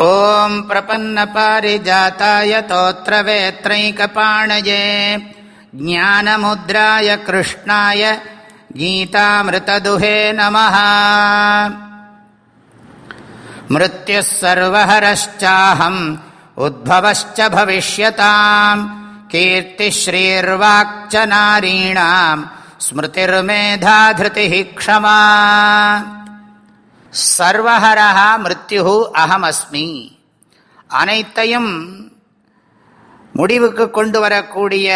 ॐ प्रपन्नपारिजाताय तोत्रवेत्रैकपाणये, ज्ञानमुद्राय कृष्णाय गीतामृतदुहे नमः। मृत्युः सर्वहरश्चाहम् उद्भवश्च भविष्यताम् कीर्तिश्रीर्वाक्च नारीणाम् स्मृतिर्मेधाधृतिः क्षमा। சர்வஹரஹா மிருத்யு அகமஸ்மி அனைத்தையும் முடிவுக்கு கொண்டு வரக்கூடிய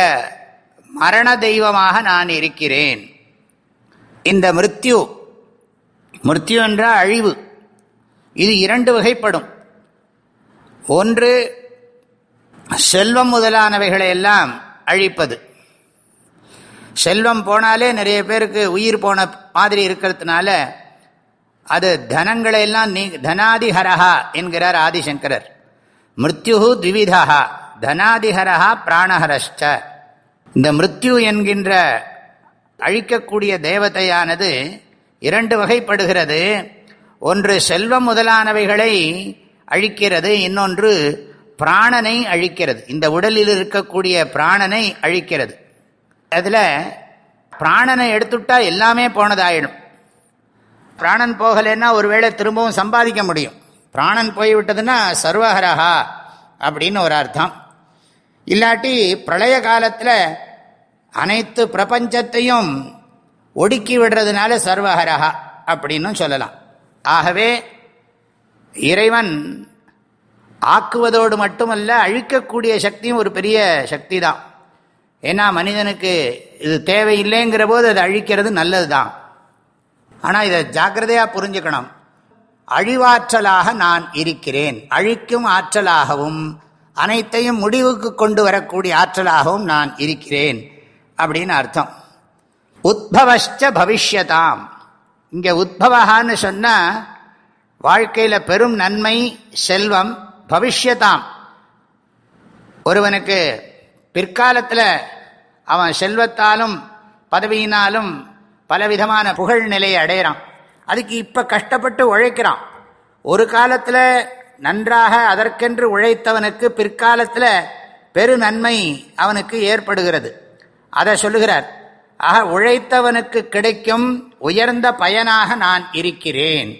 மரண தெய்வமாக நான் இருக்கிறேன். இந்த மிருத்யு மிருத்யு என்றால் அழிவு இது இரண்டு வகைப்படும். ஒன்று செல்வம் முதலானவைகளை எல்லாம் அழிப்பது. செல்வம் போனாலே நிறைய பேருக்கு உயிர் போன மாதிரி இருக்கிறதுனால அது தனங்களை எல்லாம் நீ தனாதிஹரஹா என்கிறார் ஆதிசங்கரர். மிருத்யு த்விவிதா தனாதிஹரஹா பிராணஹரஷ்ட. இந்த மிருத்யு என்கின்ற அழிக்கக்கூடிய தேவதையானது இரண்டு வகைப்படுகிறது. ஒன்று செல்வம் முதலானவைகளை அழிக்கிறது இன்னொன்று பிராணனை அழிக்கிறது. இந்த உடலில் இருக்கக்கூடிய பிராணனை அழிக்கிறது. அதில் பிராணனை எடுத்துட்டா எல்லாமே போனதாயிடும். பிராணன் போகலைன்னா ஒருவேளை திரும்பவும் சம்பாதிக்க முடியும். பிராணன் போய்விட்டதுன்னா சர்வஹரஹா அப்படின்னு ஒரு அர்த்தம். இல்லாட்டி பிரளய காலத்தில் அனைத்து பிரபஞ்சத்தையும் ஒடுக்கி விடுறதுனால சர்வஹரஹா அப்படின்னு சொல்லலாம். ஆகவே இறைவன் ஆக்குவதோடு மட்டுமல்ல அழிக்கக்கூடிய சக்தியும் ஒரு பெரிய சக்தி தான் ஏன்னா மனிதனுக்கு இது தேவையில்லைங்கிற போது அதை அழிக்கிறது நல்லது தான் ஆனால் இதை ஜாக்கிரதையாக புரிஞ்சுக்கணும். அழிவாற்றலாக நான் இருக்கிறேன். அழிக்கும் ஆற்றலாகவும் அனைத்தையும் முடிவுக்கு கொண்டு வரக்கூடிய ஆற்றலாகவும் நான் இருக்கிறேன். அப்படின்னு அர்த்தம். உத்பவஷ்ட பவிஷ்யதாம். இங்கே உத்பவகான்னு சொன்னால் வாழ்க்கையில் பெரும் நன்மை செல்வம் பவிஷ்யதாம். ஒருவனுக்கு பிற்காலத்தில் அவன் செல்வத்தாலும் பதவியினாலும் பலவிதமான புகழ் நிலையை அடையிறான். அதுக்கு இப்போ கஷ்டப்பட்டு உழைக்கிறான். ஒரு காலத்தில் நன்றாக அதற்கென்று உழைத்தவனுக்கு பிற்காலத்தில் பெரு நன்மை அவனுக்கு ஏற்படுகிறது. அதை சொல்லுகிறார் ஆக உழைத்தவனுக்கு கிடைக்கும் உயர்ந்த பயனாக நான் இருக்கிறேன்.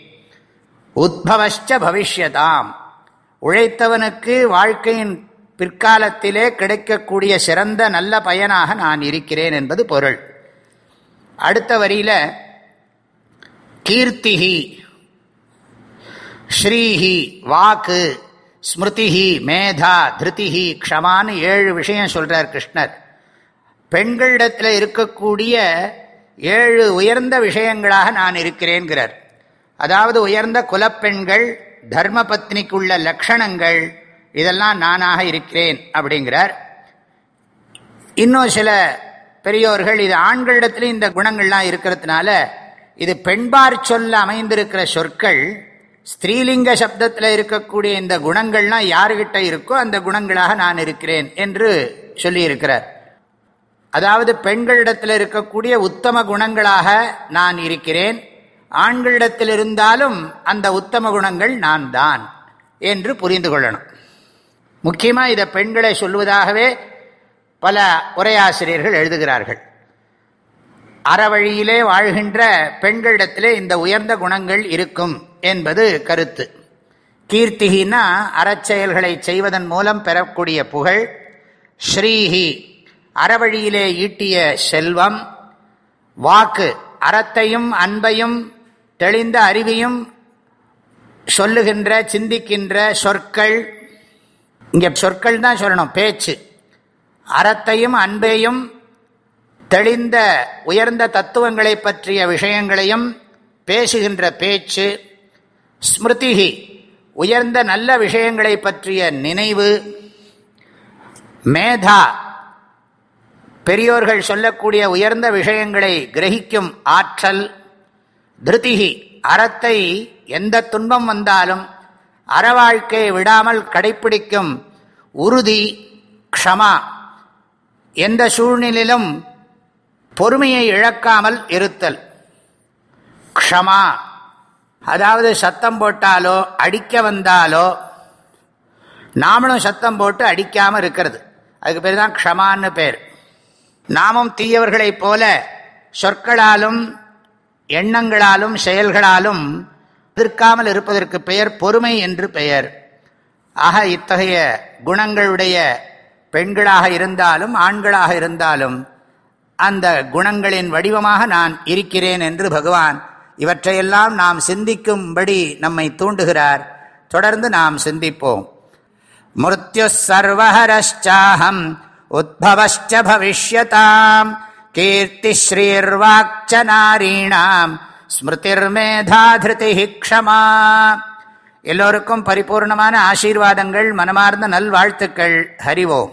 உத்பவஷ்ட பவிஷ்யதாம். உழைத்தவனுக்கு வாழ்க்கையின் பிற்காலத்திலே கிடைக்கக்கூடிய சிறந்த நல்ல பயனாக நான் இருக்கிறேன் என்பது பொருள். அடுத்த வரியில் கீர்த்திஹி ஸ்ரீஹி வாக்கு ஸ்மிருதிஹி மேதா திருதிஹி க்ஷமான்னு ஏழு விஷயம் சொல்கிறார் கிருஷ்ணர். பெண்களிடத்தில் இருக்கக்கூடிய ஏழு உயர்ந்த விஷயங்களாக நான் இருக்கிறேன்கிறார். அதாவது உயர்ந்த குலப்பெண்கள் தர்ம பத்னிக்குள்ள லட்சணங்கள் இதெல்லாம் நானாக இருக்கிறேன் அப்படிங்கிறார். இன்னும் சில பெரியோர்கள் இது ஆண்களிடத்திலும் இந்த குணங்கள்லாம் இருக்கிறதுனால இது பெண்பார் சொல்ல அமைந்திருக்கிற சொற்கள் ஸ்திரீலிங்க சப்தத்தில் இருக்கக்கூடிய இந்த குணங்கள்லாம் யாருகிட்ட இருக்கோ அந்த குணங்களாக நான் இருக்கிறேன் என்று சொல்லியிருக்கிறார். அதாவது பெண்களிடத்தில் இருக்கக்கூடிய உத்தம குணங்களாக நான் இருக்கிறேன் ஆண்களிடத்தில் இருந்தாலும் அந்த உத்தம குணங்கள் நான் தான் என்று புரிந்து கொள்ளணும். முக்கியமாக இதை பெண்களை சொல்வதாகவே பல உரையாசிரியர்கள் எழுதுகிறார்கள். அறவழியிலே வாழ்கின்ற பெண்களிடத்திலே இந்த உயர்ந்த குணங்கள் இருக்கும் என்பது கருத்து. கீர்த்திகினா அறச்செயல்களை செய்வதன் மூலம் பெறக்கூடிய புகழ் ஸ்ரீஹி அறவழியிலே ஈட்டிய செல்வம் வாக்கு அறத்தையும் அன்பையும் தெளிந்த அறிவையும் சொல்லுகின்ற சிந்திக்கின்ற சொற்கள். இங்கே சொற்கள் தான் சொல்லணும் பேச்சு. அறத்தையும் அன்பையும் தெளிந்த உயர்ந்த தத்துவங்களை பற்றிய விஷயங்களையும் பேசுகின்ற பேச்சு ஸ்மிருதிகி உயர்ந்த நல்ல விஷயங்களை பற்றிய நினைவு மேதா பெரியோர்கள் சொல்லக்கூடிய உயர்ந்த விஷயங்களை கிரகிக்கும் ஆற்றல் திருதிகி அறத்தை எந்த துன்பம் வந்தாலும் அறவாழ்க்கையை விடாமல் கடைப்பிடிக்கும் உறுதி க்ஷமா எந்த சூழ்நிலையிலும் பொறுமையை இழக்காமல் இருத்தல். க்ஷமா அதாவது சத்தம் போட்டாலோ அடிக்க வந்தாலோ நாமளும் சத்தம் போட்டு அடிக்காமல் இருக்கிறது. அதுக்கு பேர் தான் க்ஷமான்னு பேர். நாமும் தீயவர்களைப் போல சொற்களாலும் எண்ணங்களாலும் செயல்களாலும் எதிர்க்காமல் இருப்பதற்கு பெயர் பொறுமை என்று பெயர். ஆக இத்தகைய குணங்களுடைய பெண்களாக இருந்தாலும் ஆண்களாக இருந்தாலும் அந்த குணங்களின் வடிவமாக நான் இருக்கிறேன் என்று பகவான் இவற்றையெல்லாம் நாம் சிந்திக்கும்படி நம்மை தூண்டுகிறார். தொடர்ந்து நாம் சிந்திப்போம். மிருத்யு சர்வஹரஷ்சாஹம் உத்பவச்ச பவிஷ்யதாம் கீர்த்தி ஸ்ரீர்வாக்ச நாரீணாம் ஸ்மிருதிர்மேதா திருதி க்ஷமா. எல்லோருக்கும் பரிபூர்ணமான ஆசீர்வாதங்கள் மனமார்ந்த நல்வாழ்த்துக்கள். ஹரிவோம்